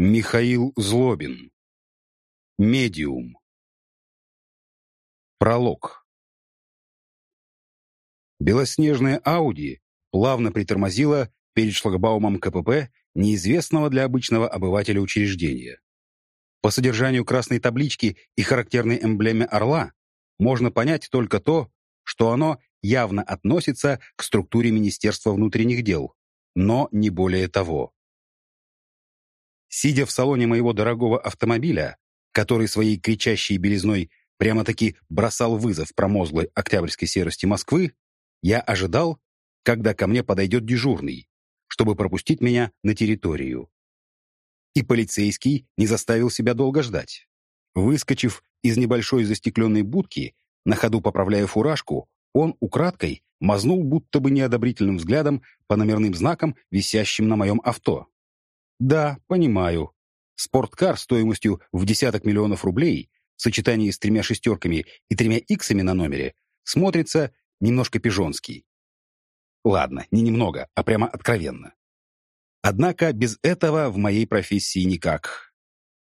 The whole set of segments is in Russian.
Михаил Злобин. Медиум. Пролог. Белоснежная Ауди плавно притормозила перед шлагбаумом КПП неизвестного для обычного обывателя учреждения. По содержанию красной таблички и характерной эмблеме орла можно понять только то, что оно явно относится к структуре Министерства внутренних дел, но не более того. Сидя в салоне моего дорогого автомобиля, который своей кричащей белизной прямо-таки бросал вызов промозглой октябрьской серости Москвы, я ожидал, когда ко мне подойдет дежурный, чтобы пропустить меня на территорию. И полицейский не заставил себя долго ждать. Выскочив из небольшой застекленной будки, на ходу поправляя фуражку, он украдкой мазнул будто бы неодобрительным взглядом по номерным знакам, висящим на моем авто. Да, понимаю. Спорткар стоимостью в десяток миллионов рублей в сочетании с тремя шестерками и тремя иксами на номере смотрится немножко пижонский. Ладно, не немного, а прямо откровенно. Однако без этого в моей профессии никак.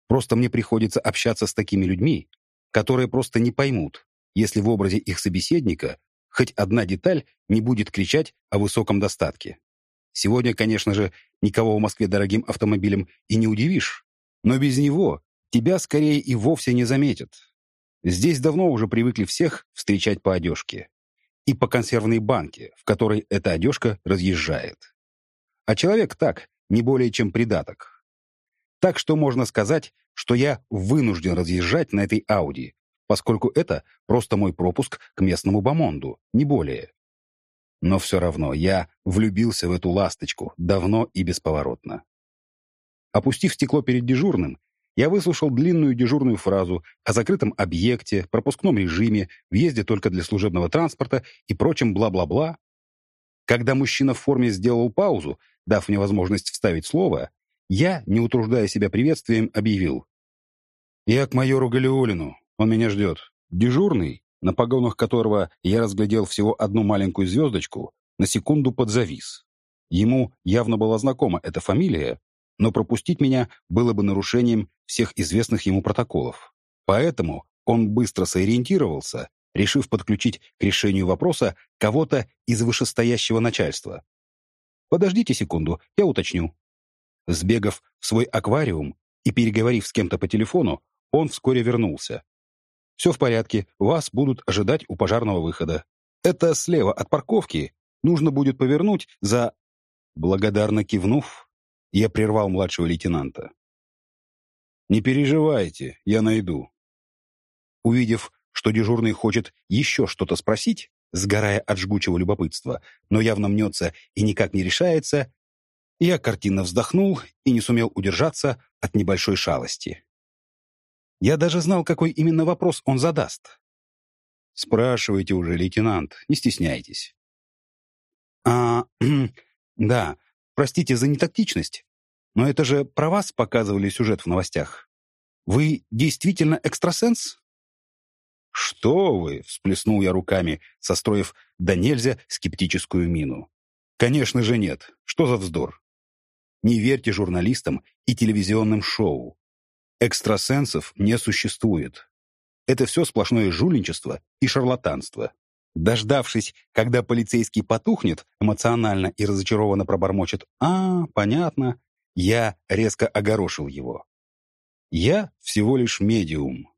Просто мне приходится общаться с такими людьми, которые просто не поймут, если в образе их собеседника хоть одна деталь не будет кричать о высоком достатке. Сегодня, конечно же, никого в Москве дорогим автомобилем и не удивишь, но без него тебя скорее и вовсе не заметят. Здесь давно уже привыкли всех встречать по одежке. И по консервной банке, в которой эта одежка разъезжает. А человек так, не более чем придаток. Так что можно сказать, что я вынужден разъезжать на этой Ауди, поскольку это просто мой пропуск к местному бомонду, не более. Но все равно я влюбился в эту ласточку давно и бесповоротно. Опустив стекло перед дежурным, я выслушал длинную дежурную фразу о закрытом объекте, пропускном режиме, въезде только для служебного транспорта и прочем бла-бла-бла. Когда мужчина в форме сделал паузу, дав мне возможность вставить слово, я, не утруждая себя приветствием, объявил. «Я к майору Галиолину. Он меня ждет. Дежурный на погонах которого я разглядел всего одну маленькую звездочку, на секунду подзавис. Ему явно была знакома эта фамилия, но пропустить меня было бы нарушением всех известных ему протоколов. Поэтому он быстро сориентировался, решив подключить к решению вопроса кого-то из вышестоящего начальства. «Подождите секунду, я уточню». Сбегав в свой аквариум и переговорив с кем-то по телефону, он вскоре вернулся. Все в порядке, вас будут ожидать у пожарного выхода. Это слева от парковки. Нужно будет повернуть за...» Благодарно кивнув, я прервал младшего лейтенанта. «Не переживайте, я найду». Увидев, что дежурный хочет еще что-то спросить, сгорая от жгучего любопытства, но явно мнется и никак не решается, я картинно вздохнул и не сумел удержаться от небольшой шалости. Я даже знал, какой именно вопрос он задаст. Спрашивайте уже, лейтенант, не стесняйтесь. А, да, простите за нетактичность, но это же про вас показывали сюжет в новостях. Вы действительно экстрасенс? «Что вы!» — всплеснул я руками, состроив да нельзя скептическую мину. «Конечно же нет. Что за вздор? Не верьте журналистам и телевизионным шоу. Экстрасенсов не существует. Это все сплошное жульничество и шарлатанство. Дождавшись, когда полицейский потухнет, эмоционально и разочарованно пробормочет «А, понятно», я резко огорошил его. Я всего лишь медиум.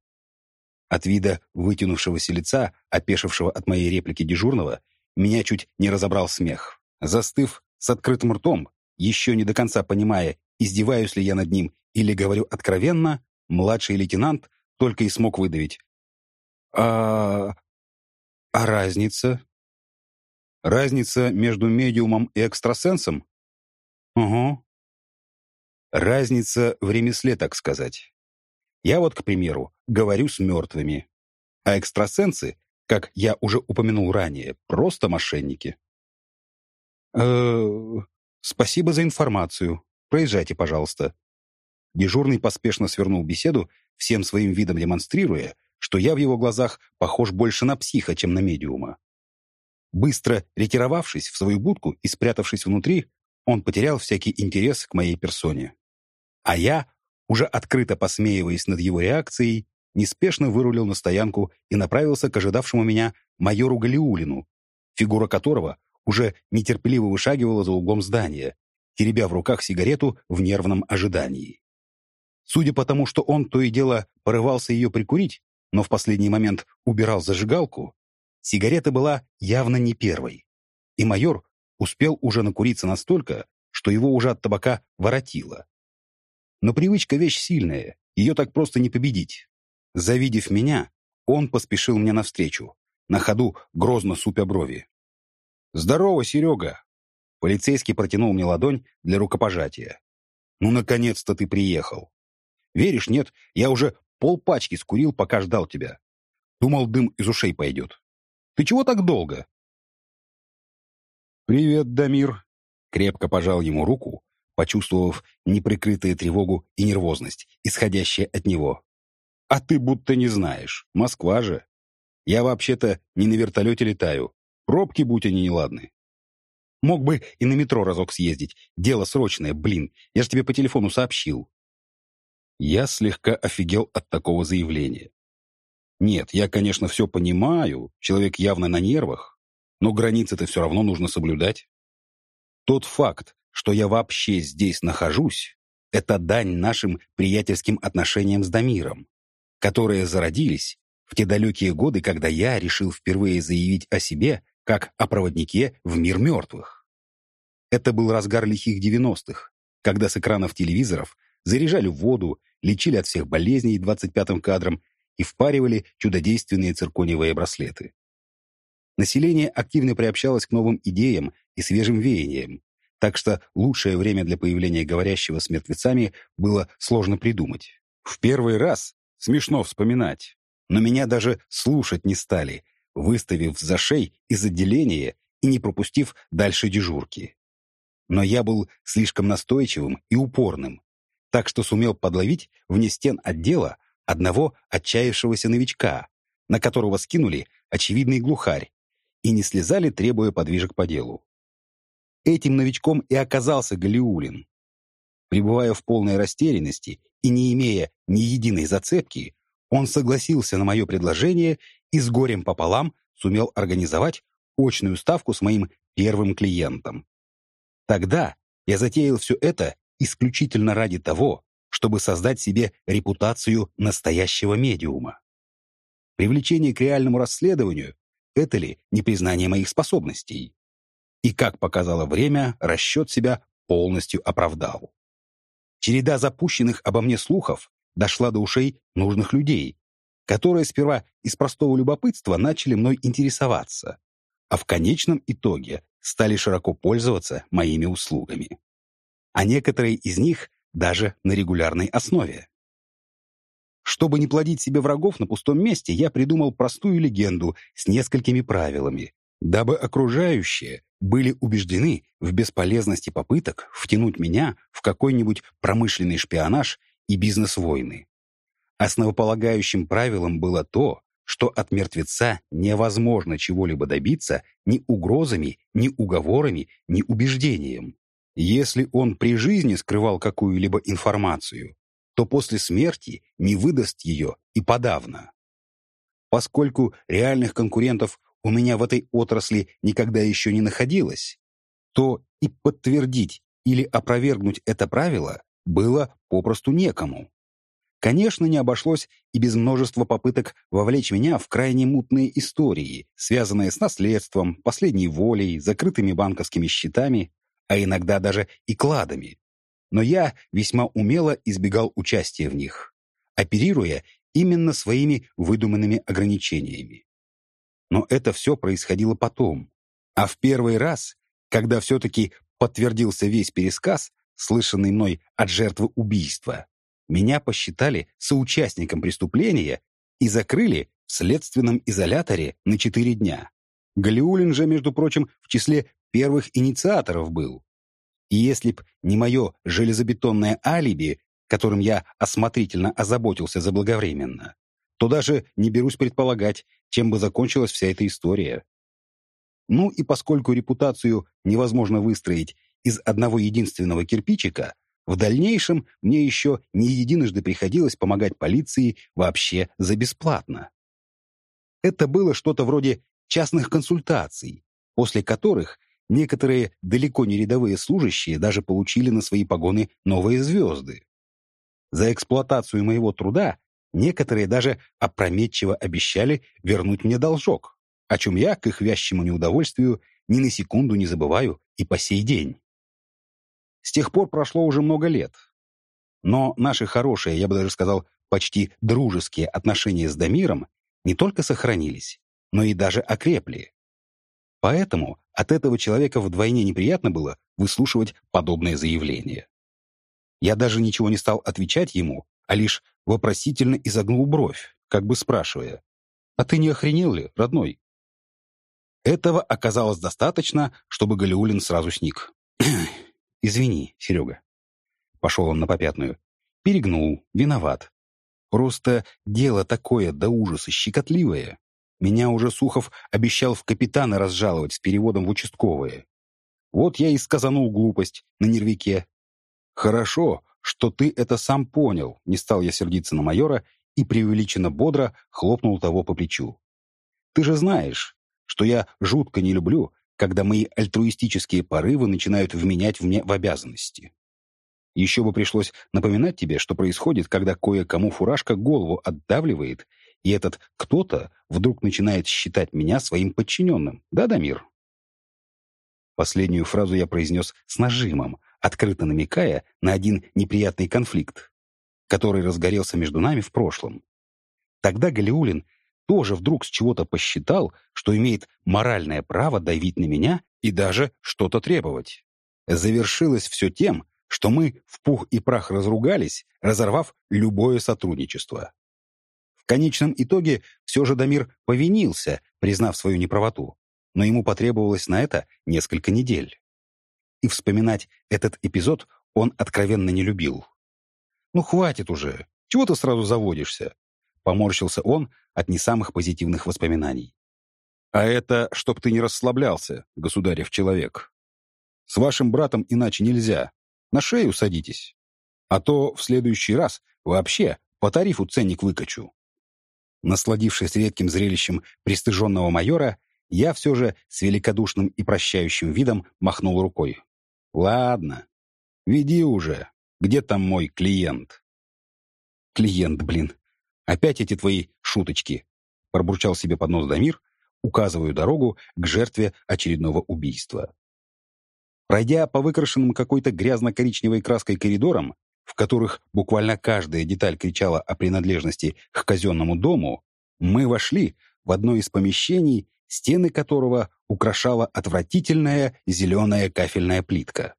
От вида вытянувшегося лица, опешившего от моей реплики дежурного, меня чуть не разобрал смех. Застыв с открытым ртом, еще не до конца понимая, издеваюсь ли я над ним или говорю откровенно, младший лейтенант только и смог выдавить. «А... а разница?» «Разница между медиумом и экстрасенсом?» «Угу». «Разница в ремесле, так сказать. Я вот, к примеру, говорю с мертвыми, а экстрасенсы, как я уже упомянул ранее, просто мошенники». «Э -э, «Спасибо за информацию. Проезжайте, пожалуйста», Дежурный поспешно свернул беседу, всем своим видом демонстрируя, что я в его глазах похож больше на психа, чем на медиума. Быстро ретировавшись в свою будку и спрятавшись внутри, он потерял всякий интерес к моей персоне. А я уже открыто посмеиваясь над его реакцией, неспешно вырулил на стоянку и направился к ожидавшему меня майору Галиулину, фигура которого уже нетерпеливо вышагивала за углом здания, теребя в руках сигарету в нервном ожидании. Судя по тому, что он то и дело порывался ее прикурить, но в последний момент убирал зажигалку, сигарета была явно не первой. И майор успел уже накуриться настолько, что его уже от табака воротило. Но привычка — вещь сильная, ее так просто не победить. Завидев меня, он поспешил мне навстречу, на ходу грозно супя брови. «Здорово, Серега!» Полицейский протянул мне ладонь для рукопожатия. «Ну, наконец-то ты приехал!» «Веришь, нет, я уже полпачки скурил, пока ждал тебя. Думал, дым из ушей пойдет. Ты чего так долго?» «Привет, Дамир!» Крепко пожал ему руку, почувствовав неприкрытую тревогу и нервозность, исходящие от него. «А ты будто не знаешь. Москва же. Я вообще-то не на вертолете летаю. Пробки, будь они неладны. Мог бы и на метро разок съездить. Дело срочное, блин. Я же тебе по телефону сообщил». Я слегка офигел от такого заявления. Нет, я, конечно, все понимаю, человек явно на нервах, но границы-то все равно нужно соблюдать. Тот факт, что я вообще здесь нахожусь, это дань нашим приятельским отношениям с Дамиром, которые зародились в те далекие годы, когда я решил впервые заявить о себе как о проводнике в мир мертвых. Это был разгар лихих девяностых, когда с экранов телевизоров заряжали воду, лечили от всех болезней 25-м кадром и впаривали чудодейственные циркониевые браслеты. Население активно приобщалось к новым идеям и свежим веяниям, так что лучшее время для появления говорящего с мертвецами было сложно придумать. В первый раз смешно вспоминать, но меня даже слушать не стали, выставив за шей из отделения и не пропустив дальше дежурки. Но я был слишком настойчивым и упорным, так что сумел подловить вне стен отдела одного отчаявшегося новичка, на которого скинули очевидный глухарь, и не слезали, требуя подвижек по делу. Этим новичком и оказался Галиулин. Пребывая в полной растерянности и не имея ни единой зацепки, он согласился на мое предложение и с горем пополам сумел организовать очную ставку с моим первым клиентом. Тогда я затеял все это исключительно ради того, чтобы создать себе репутацию настоящего медиума. Привлечение к реальному расследованию — это ли не признание моих способностей? И, как показало время, расчет себя полностью оправдал. Череда запущенных обо мне слухов дошла до ушей нужных людей, которые сперва из простого любопытства начали мной интересоваться, а в конечном итоге стали широко пользоваться моими услугами. А некоторые из них даже на регулярной основе. Чтобы не плодить себе врагов на пустом месте, я придумал простую легенду с несколькими правилами, дабы окружающие были убеждены в бесполезности попыток втянуть меня в какой-нибудь промышленный шпионаж и бизнес-войны. Основополагающим правилом было то, что от мертвеца невозможно чего-либо добиться ни угрозами, ни уговорами, ни убеждением. Если он при жизни скрывал какую-либо информацию, то после смерти не выдаст ее и подавно. Поскольку реальных конкурентов у меня в этой отрасли никогда еще не находилось, то и подтвердить или опровергнуть это правило было попросту некому. Конечно, не обошлось и без множества попыток вовлечь меня в крайне мутные истории, связанные с наследством, последней волей, закрытыми банковскими счетами, а иногда даже и кладами. Но я весьма умело избегал участия в них, оперируя именно своими выдуманными ограничениями. Но это все происходило потом. А в первый раз, когда все-таки подтвердился весь пересказ, слышанный мной от жертвы убийства, меня посчитали соучастником преступления и закрыли в следственном изоляторе на четыре дня. Галиулин же, между прочим, в числе первых инициаторов был. И если б не мое железобетонное алиби, которым я осмотрительно озаботился заблаговременно, то даже не берусь предполагать, чем бы закончилась вся эта история. Ну и поскольку репутацию невозможно выстроить из одного единственного кирпичика, в дальнейшем мне еще не единожды приходилось помогать полиции вообще за бесплатно. Это было что-то вроде частных консультаций, после которых некоторые далеко не рядовые служащие даже получили на свои погоны новые звезды. За эксплуатацию моего труда некоторые даже опрометчиво обещали вернуть мне должок, о чем я, к их вящему неудовольствию, ни на секунду не забываю и по сей день. С тех пор прошло уже много лет. Но наши хорошие, я бы даже сказал, почти дружеские отношения с Дамиром не только сохранились, но и даже окрепли. Поэтому от этого человека вдвойне неприятно было выслушивать подобные заявления. Я даже ничего не стал отвечать ему, а лишь вопросительно изогнул бровь, как бы спрашивая, «А ты не охренел ли, родной?» Этого оказалось достаточно, чтобы Галиулин сразу сник. «Извини, Серега». Пошел он на попятную. Перегнул, виноват. Просто дело такое до ужаса щекотливое. Меня уже Сухов обещал в капитана разжаловать с переводом в участковые. Вот я и сказанул глупость на нервике. Хорошо, что ты это сам понял, не стал я сердиться на майора и преувеличенно бодро хлопнул того по плечу. Ты же знаешь, что я жутко не люблю, когда мои альтруистические порывы начинают вменять мне в обязанности. Еще бы пришлось напоминать тебе, что происходит, когда кое-кому фуражка голову отдавливает, и этот кто-то вдруг начинает считать меня своим подчиненным. Да, Дамир? Последнюю фразу я произнес с нажимом, открыто намекая на один неприятный конфликт, который разгорелся между нами в прошлом. Тогда Галиулин тоже вдруг с чего-то посчитал, что имеет моральное право давить на меня и даже что-то требовать. Завершилось все тем, что мы в пух и прах разругались, разорвав любое сотрудничество. В конечном итоге все же Дамир повинился, признав свою неправоту, но ему потребовалось на это несколько недель. И вспоминать этот эпизод он откровенно не любил. «Ну хватит уже, чего ты сразу заводишься?» Поморщился он от не самых позитивных воспоминаний. «А это, чтоб ты не расслаблялся, государев человек. С вашим братом иначе нельзя. На шею садитесь. А то в следующий раз вообще по тарифу ценник выкачу». Насладившись редким зрелищем пристыженного майора, я все же с великодушным и прощающим видом махнул рукой. «Ладно, веди уже. Где там мой клиент?» «Клиент, блин. Опять эти твои шуточки!» — пробурчал себе под нос Дамир, указывая дорогу к жертве очередного убийства. Пройдя по выкрашенным какой-то грязно-коричневой краской коридорам, в которых буквально каждая деталь кричала о принадлежности к казенному дому, мы вошли в одно из помещений, стены которого украшала отвратительная зеленая кафельная плитка.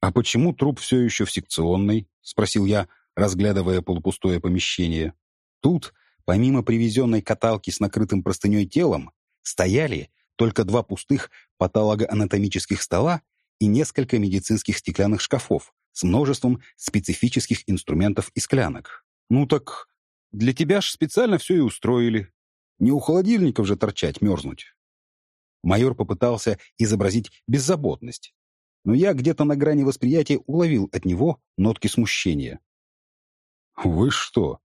«А почему труп все еще в секционной?» — спросил я, разглядывая полупустое помещение. Тут, помимо привезенной каталки с накрытым простыней телом, стояли только два пустых патологоанатомических стола и несколько медицинских стеклянных шкафов с множеством специфических инструментов и склянок. «Ну так для тебя ж специально все и устроили. Не у холодильников же торчать, мерзнуть». Майор попытался изобразить беззаботность, но я где-то на грани восприятия уловил от него нотки смущения. «Вы что?»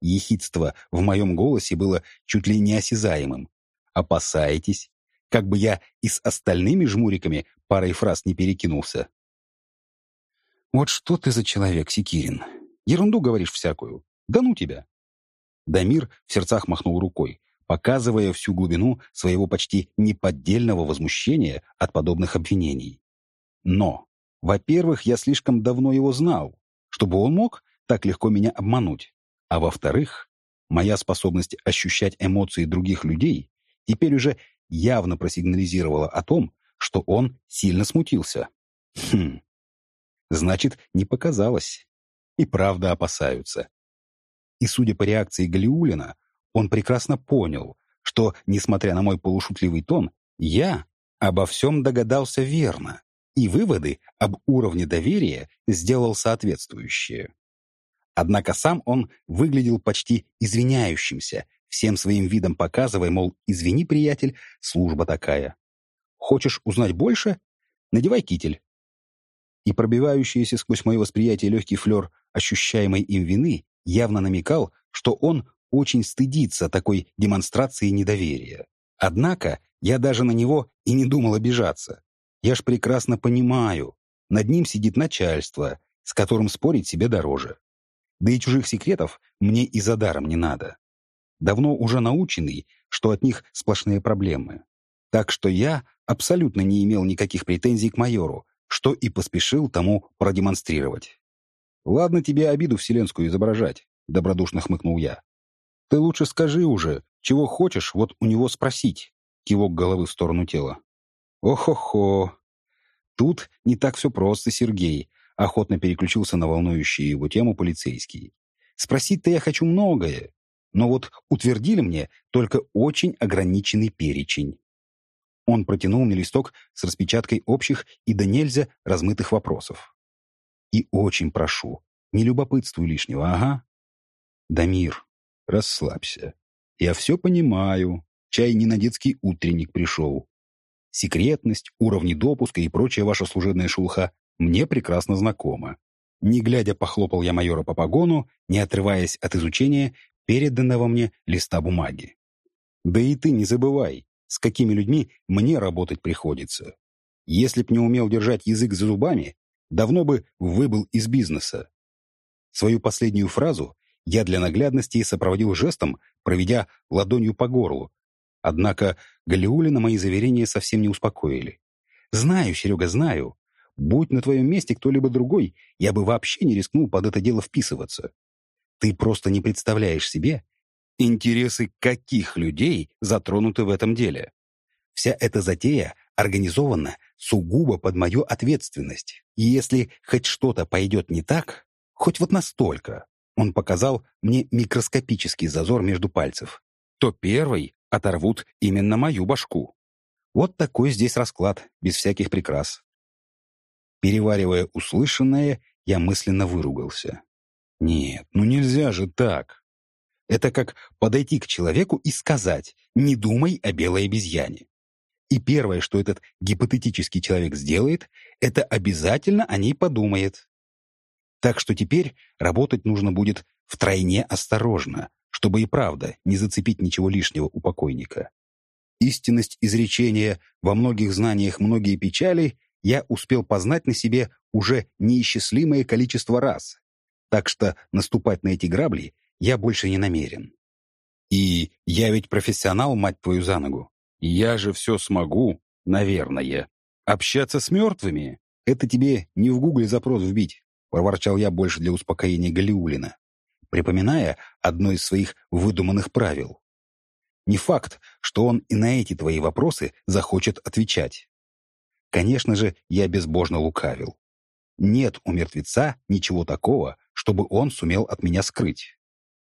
Ехидство в моем голосе было чуть ли не осязаемым. «Опасаетесь? Как бы я и с остальными жмуриками парой фраз не перекинулся». «Вот что ты за человек, Секирин? Ерунду говоришь всякую. Да ну тебя!» Дамир в сердцах махнул рукой, показывая всю глубину своего почти неподдельного возмущения от подобных обвинений. Но, во-первых, я слишком давно его знал, чтобы он мог так легко меня обмануть. А во-вторых, моя способность ощущать эмоции других людей теперь уже явно просигнализировала о том, что он сильно смутился. Хм. Значит, не показалось. И правда опасаются. И судя по реакции Галиулина, он прекрасно понял, что, несмотря на мой полушутливый тон, я обо всем догадался верно, и выводы об уровне доверия сделал соответствующие. Однако сам он выглядел почти извиняющимся, всем своим видом показывая, мол, извини, приятель, служба такая. Хочешь узнать больше? Надевай китель. и пробивающийся сквозь мое восприятие легкий флер ощущаемой им вины явно намекал, что он очень стыдится такой демонстрации недоверия. Однако я даже на него и не думал обижаться. Я ж прекрасно понимаю, над ним сидит начальство, с которым спорить себе дороже. Да и чужих секретов мне и за даром не надо. Давно уже наученный, что от них сплошные проблемы. Так что я абсолютно не имел никаких претензий к майору, что и поспешил тому продемонстрировать. «Ладно тебе обиду вселенскую изображать», — добродушно хмыкнул я. «Ты лучше скажи уже, чего хочешь вот у него спросить», — кивок головы в сторону тела. «Ох-хо-хо! Тут не так все просто, Сергей», — охотно переключился на волнующую его тему полицейский. «Спросить-то я хочу многое, но вот утвердили мне только очень ограниченный перечень. Он протянул мне листок с распечаткой общих и до нельзя размытых вопросов. И очень прошу, не любопытствуй лишнего, ага. Дамир, расслабься. Я все понимаю. Чай не на детский утренник пришел. Секретность, уровни допуска и прочая ваша служебная шелуха мне прекрасно знакома. Не глядя, похлопал я майора по погону, не отрываясь от изучения переданного мне листа бумаги. Да и ты не забывай, с какими людьми мне работать приходится. Если б не умел держать язык за зубами, давно бы выбыл из бизнеса. Свою последнюю фразу я для наглядности сопроводил жестом, проведя ладонью по горлу. Однако Галиулина мои заверения совсем не успокоили. «Знаю, Серега, знаю. Будь на твоем месте кто-либо другой, я бы вообще не рискнул под это дело вписываться. Ты просто не представляешь себе, интересы каких людей затронуты в этом деле. Вся эта затея организована сугубо под мою ответственность. И если хоть что-то пойдет не так, хоть вот настолько, он показал мне микроскопический зазор между пальцев, то первый оторвут именно мою башку. Вот такой здесь расклад, без всяких прикрас. Переваривая услышанное, я мысленно выругался. Нет, ну нельзя же так. Это как подойти к человеку и сказать «не думай о белой обезьяне». И первое, что этот гипотетический человек сделает, это обязательно о ней подумает. Так что теперь работать нужно будет втройне осторожно, чтобы и правда не зацепить ничего лишнего у покойника. Истинность изречения «во многих знаниях многие печали» я успел познать на себе уже неисчислимое количество раз, так что наступать на эти грабли я больше не намерен. И я ведь профессионал, мать твою, за ногу. Я же все смогу, наверное. Общаться с мертвыми — это тебе не в гугле запрос вбить, проворчал я больше для успокоения Галиулина, припоминая одно из своих выдуманных правил. Не факт, что он и на эти твои вопросы захочет отвечать. Конечно же, я безбожно лукавил. Нет у мертвеца ничего такого, чтобы он сумел от меня скрыть.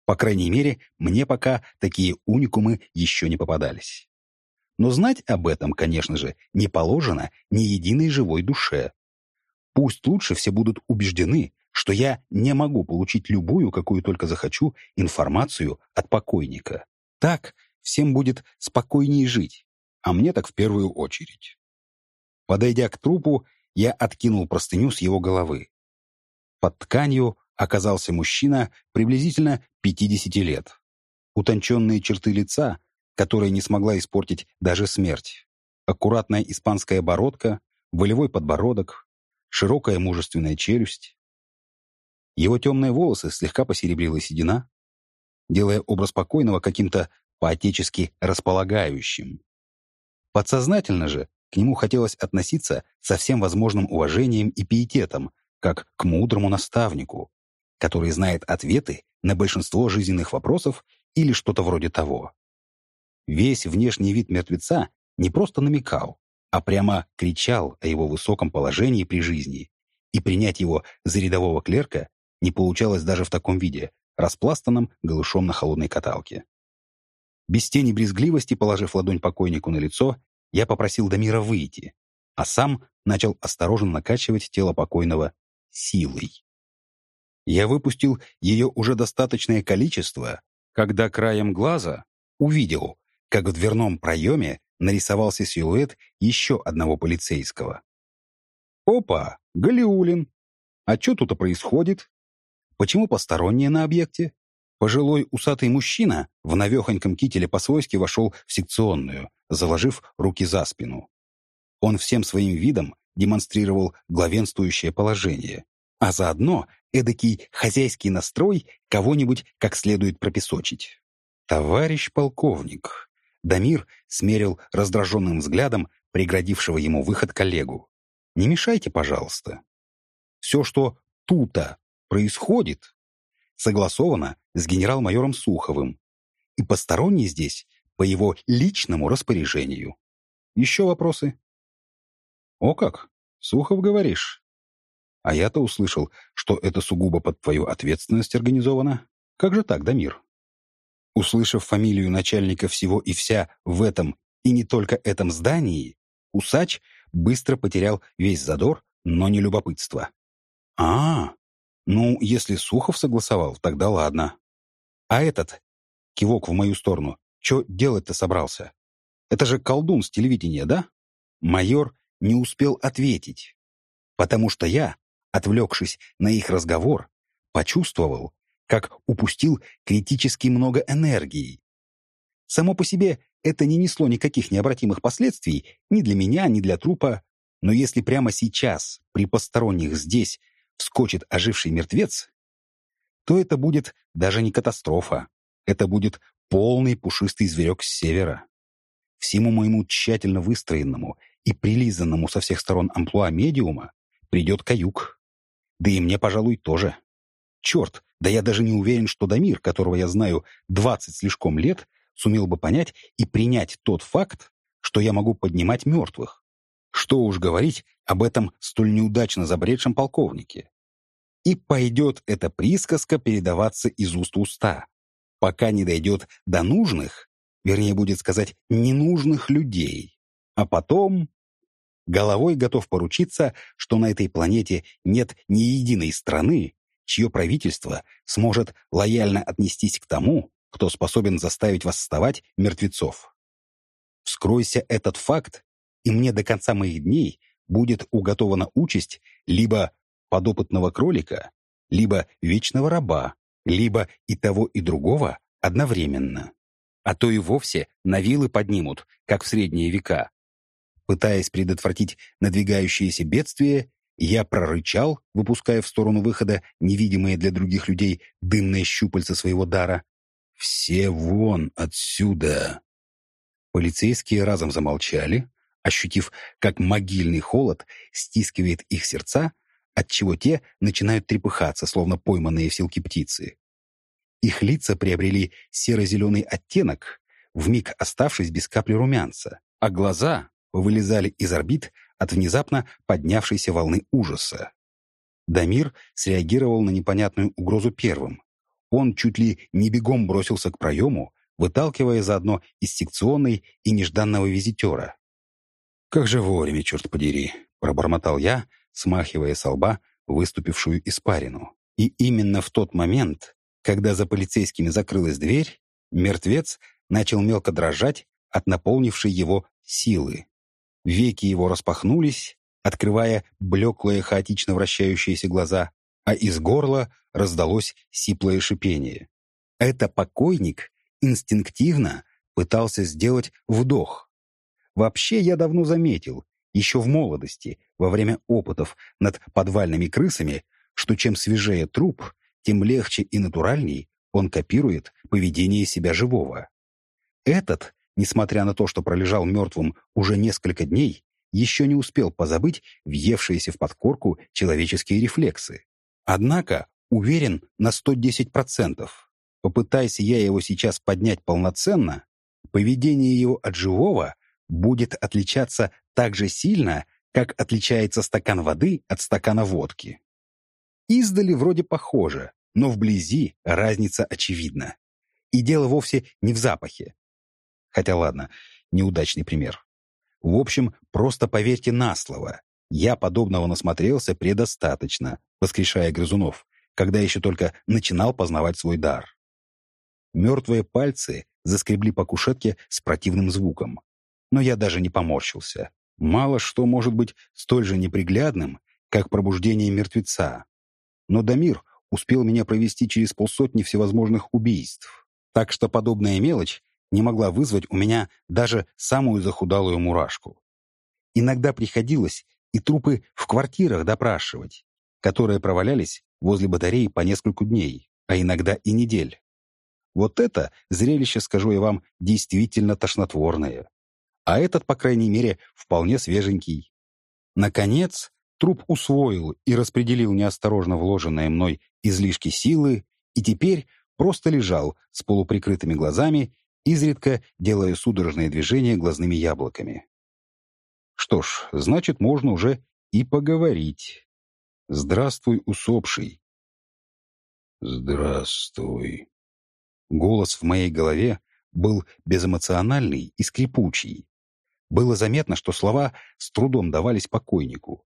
По крайней мере, мне пока такие уникумы еще не попадались. Но знать об этом, конечно же, не положено ни единой живой душе. Пусть лучше все будут убеждены, что я не могу получить любую, какую только захочу, информацию от покойника. Так всем будет спокойнее жить, а мне так в первую очередь. Подойдя к трупу, я откинул простыню с его головы. Под тканью оказался мужчина приблизительно 50 лет. Утонченные черты лица, которые не смогла испортить даже смерть. Аккуратная испанская бородка, волевой подбородок, широкая мужественная челюсть. Его темные волосы слегка посеребрила седина, делая образ покойного каким-то поотечески располагающим. Подсознательно же к нему хотелось относиться со всем возможным уважением и пиететом, как к мудрому наставнику, который знает ответы на большинство жизненных вопросов или что-то вроде того. Весь внешний вид мертвеца не просто намекал, а прямо кричал о его высоком положении при жизни, и принять его за рядового клерка не получалось даже в таком виде, распластанном голышом на холодной каталке. Без тени брезгливости, положив ладонь покойнику на лицо, я попросил Дамира выйти, а сам начал осторожно накачивать тело покойного силой. Я выпустил ее уже достаточное количество, когда краем глаза увидел, как в дверном проеме нарисовался силуэт еще одного полицейского. Опа, Галиулин. А что тут происходит? Почему посторонние на объекте? Пожилой усатый мужчина в навехоньком кителе по-свойски вошел в секционную, заложив руки за спину. Он всем своим видом демонстрировал главенствующее положение, а заодно эдакий хозяйский настрой кого-нибудь как следует пропесочить. «Товарищ полковник», — Дамир смерил раздраженным взглядом преградившего ему выход коллегу. «Не мешайте, пожалуйста. Все, что тута происходит, согласовано с генерал-майором Суховым, и посторонний здесь по его личному распоряжению. Еще вопросы? О как, Сухов говоришь? А я-то услышал, что это сугубо под твою ответственность организовано. Как же так, Дамир? Услышав фамилию начальника всего и вся в этом и не только этом здании, усач быстро потерял весь задор, но не любопытство. А, ну, если Сухов согласовал, тогда ладно. А этот, кивок в мою сторону, что делать-то собрался? Это же колдун с телевидения, да? Майор не успел ответить, потому что я, отвлекшись на их разговор, почувствовал, как упустил критически много энергии. Само по себе это не несло никаких необратимых последствий ни для меня, ни для трупа, но если прямо сейчас, при посторонних здесь, вскочит оживший мертвец, то это будет даже не катастрофа. Это будет полный пушистый зверек с севера. Всему моему тщательно выстроенному и прилизанному со всех сторон амплуа медиума придет каюк. Да и мне, пожалуй, тоже. Черт, да я даже не уверен, что Дамир, которого я знаю двадцать слишком лет, сумел бы понять и принять тот факт, что я могу поднимать мертвых. Что уж говорить об этом столь неудачно забредшем полковнике. И пойдет эта присказка передаваться из уст в уста, пока не дойдет до нужных, вернее, будет сказать, ненужных людей. А потом... Головой готов поручиться, что на этой планете нет ни единой страны, чье правительство сможет лояльно отнестись к тому, кто способен заставить восставать мертвецов. Вскройся этот факт, и мне до конца моих дней будет уготована участь либо подопытного кролика, либо вечного раба, либо и того, и другого одновременно. А то и вовсе на вилы поднимут, как в средние века. Пытаясь предотвратить надвигающееся бедствие, я прорычал, выпуская в сторону выхода невидимые для других людей дымные щупальца своего дара. «Все вон отсюда!» Полицейские разом замолчали, ощутив, как могильный холод стискивает их сердца, отчего те начинают трепыхаться, словно пойманные в силки птицы. Их лица приобрели серо-зеленый оттенок, вмиг оставшись без капли румянца, а глаза вылезали из орбит от внезапно поднявшейся волны ужаса. Дамир среагировал на непонятную угрозу первым. Он чуть ли не бегом бросился к проему, выталкивая заодно из секционной и нежданного визитера. «Как же вовремя, черт подери!» — пробормотал я, смахивая со лба выступившую испарину. И именно в тот момент, когда за полицейскими закрылась дверь, мертвец начал мелко дрожать от наполнившей его силы. Веки его распахнулись, открывая блеклые хаотично вращающиеся глаза, а из горла раздалось сиплое шипение. Это покойник инстинктивно пытался сделать вдох, Вообще я давно заметил, еще в молодости, во время опытов над подвальными крысами, что чем свежее труп, тем легче и натуральней он копирует поведение себя живого. Этот, несмотря на то, что пролежал мертвым уже несколько дней, еще не успел позабыть въевшиеся в подкорку человеческие рефлексы. Однако уверен на 110%. Попытайся я его сейчас поднять полноценно, поведение его от живого будет отличаться так же сильно, как отличается стакан воды от стакана водки. Издали вроде похоже, но вблизи разница очевидна. И дело вовсе не в запахе. Хотя ладно, неудачный пример. В общем, просто поверьте на слово. Я подобного насмотрелся предостаточно, воскрешая грызунов, когда еще только начинал познавать свой дар. Мертвые пальцы заскребли по кушетке с противным звуком но я даже не поморщился. Мало что может быть столь же неприглядным, как пробуждение мертвеца. Но Дамир успел меня провести через полсотни всевозможных убийств, так что подобная мелочь не могла вызвать у меня даже самую захудалую мурашку. Иногда приходилось и трупы в квартирах допрашивать, которые провалялись возле батареи по несколько дней, а иногда и недель. Вот это зрелище, скажу я вам, действительно тошнотворное. А этот, по крайней мере, вполне свеженький. Наконец, труп усвоил и распределил неосторожно вложенные мной излишки силы и теперь просто лежал с полуприкрытыми глазами, изредка делая судорожные движения глазными яблоками. Что ж, значит, можно уже и поговорить. Здравствуй, усопший. Здравствуй. Голос в моей голове был безэмоциональный и скрипучий. Было заметно, что слова с трудом давались покойнику.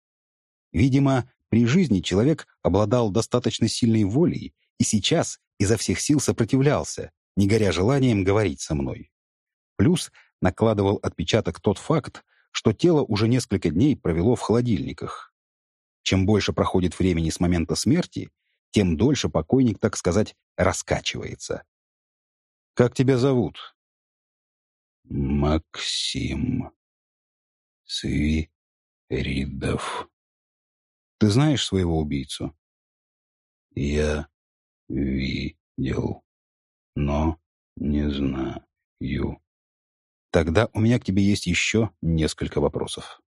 Видимо, при жизни человек обладал достаточно сильной волей и сейчас изо всех сил сопротивлялся, не горя желанием говорить со мной. Плюс накладывал отпечаток тот факт, что тело уже несколько дней провело в холодильниках. Чем больше проходит времени с момента смерти, тем дольше покойник, так сказать, раскачивается. «Как тебя зовут?» Максим Свиридов. Ты знаешь своего убийцу? Я видел, но не знаю. Тогда у меня к тебе есть еще несколько вопросов.